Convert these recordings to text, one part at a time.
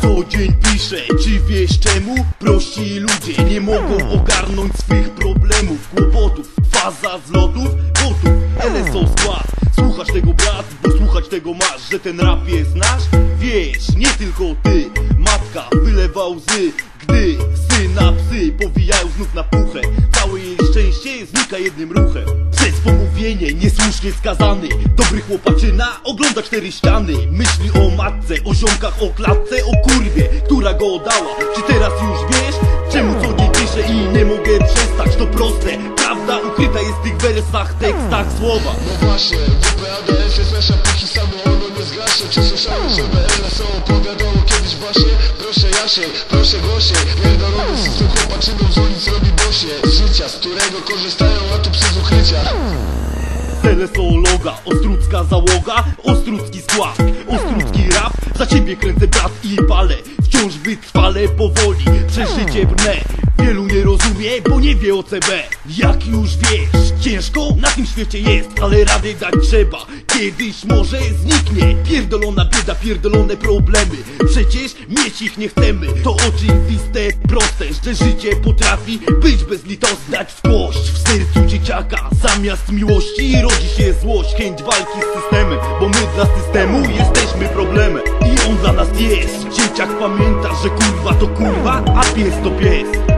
Co dzień czy wiesz czemu? Prości ludzie nie mogą ogarnąć swych problemów Kłopotów, faza zlotów, gotów LSO skład, słuchasz tego brat, bo słuchać tego masz Że ten rap jest nasz? Wiesz, nie tylko ty Matka wylewa łzy, gdy psy na psy powijają znów na jej znika jednym ruchem Przez pomówienie niesłusznie skazany Dobry chłopaczyna ogląda cztery ściany Myśli o matce, o ziomkach, o klatce, o kurwie Która go dała Czy teraz już wiesz? Czemu co dzień piszę i nie mogę przestać? To proste, prawda ukryta jest w tych wersach, tekstach, słowa No właśnie, WPADS jest nasza póki samo ono nie zgaśnie Czy słyszałeś, że BLSO opowiadało kiedyś właśnie? Proszę głosie. Pierdolony system chłopaczyną z ulic robi bosie. Z życia, z którego korzystają, a tu przy z ukrycia Telesoologa, ostrucka załoga, ostrucki skład, ostrucki rap Za ciebie kręcę brat i palę, wciąż wytrwale powoli Przeżycie brnę, wielu nie rozumie, bo nie wie o CB Jak już wiesz, ciężko na tym świecie jest, ale rady dać trzeba. Kiedyś może zniknie, pierdolona bieda, pierdolone problemy. Przecież mieć ich nie chcemy, to oczywiste, proste Że życie potrafi być bezlitosne Dać w kość w sercu dzieciaka. Zamiast miłości rodzi się złość Chęć walki z systemem, bo my dla systemu jesteśmy problemem. I on dla nas jest. Dzieciak pamięta, że kurwa to kurwa, a pies to pies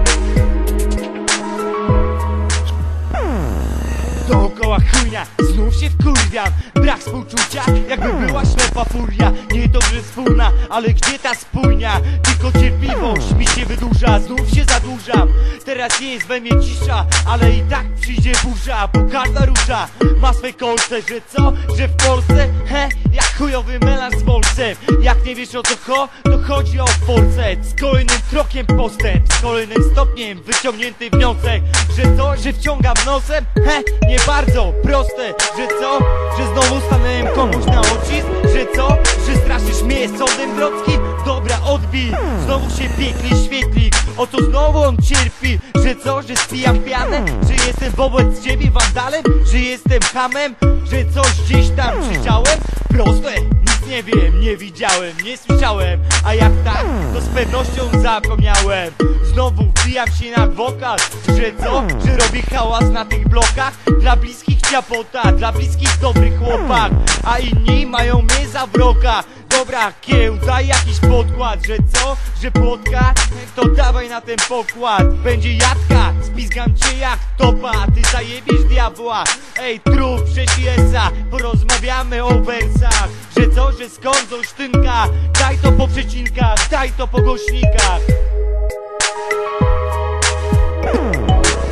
chujnia, znów się wkurwiam Brak współczucia, jakby była ślepa furia Nie dobrze wspólna, ale gdzie ta spójnia? Tylko cierpliwość mi się wydłuża Znów się zadłużam Teraz jest we mnie cisza Ale i tak przyjdzie burza Bo każda róża ma swe kolce Że co? Że w Polsce? He? Jak chujowy melanż z bolcem Jak nie wiesz o co cho? To chodzi o forcet Z kolejnym krokiem postęp Z kolejnym stopniem wyciągnięty wniosek Że co? Że wciągam nosem? He? Nie bardzo proste Że co? Że znowu stanąłem komuś na odcisk? Że co? Że straszysz mnie sądem grodzkim? Dobra, odbij Znowu się piekli świetlik O co znowu on cierpi? Że co? Że spijam pianę? Że jestem wobec ciebie wandalem? Że jestem hamem? Że coś gdzieś tam krzyczałem? Proste, nic nie wiem, nie widziałem, nie słyszałem A jak tak, to z pewnością zapomniałem Znowu wbijam się na wokal Że co? Że robię hałas na tych blokach Dla bliskich ciapota, dla bliskich dobrych chłopak A inni mają mnie za wroga Dobra, kieł, daj jakiś podkład Że co? Że płotka? To dawaj na ten pokład Będzie jadka, spizgam cię jak topa Ty zajebiesz diabła Ej, trup, prześlij esa Porozmawiamy o wersach Że co? Że skąd sztynka? Daj to po przecinkach, daj to po głośnikach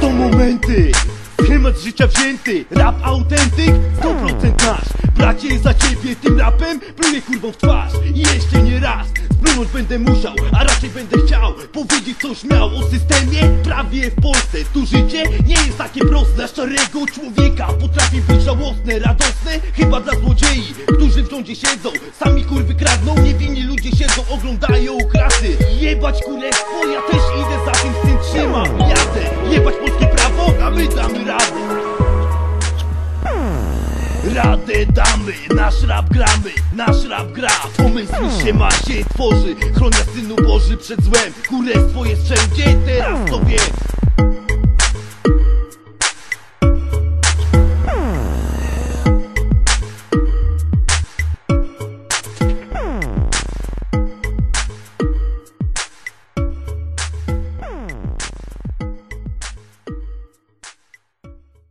To momenty Schemat życia wzięty, rap autentyk 100% nasz. Bracie za ciebie tym rapem pluję kurwą w twarz. I jeszcze nie raz Splunąć będę musiał, a raczej będę chciał Powiedzieć coś miał o systemie Prawie w Polsce. Tu życie nie jest takie proste. Dla szczerego człowieka potrafi być żałosne Radosne chyba dla złodziei Którzy w rządzie siedzą. Sami kurwy kradną Niewinni ludzie siedzą, oglądają krasy Jebać królestwo, ja też idę za tym Damy, nasz rap gramy, nasz rap gra. Pomysły się ma się tworzy. Chronia Synu Boży przed złem. Królestwo jest wszędzie, teraz to wiem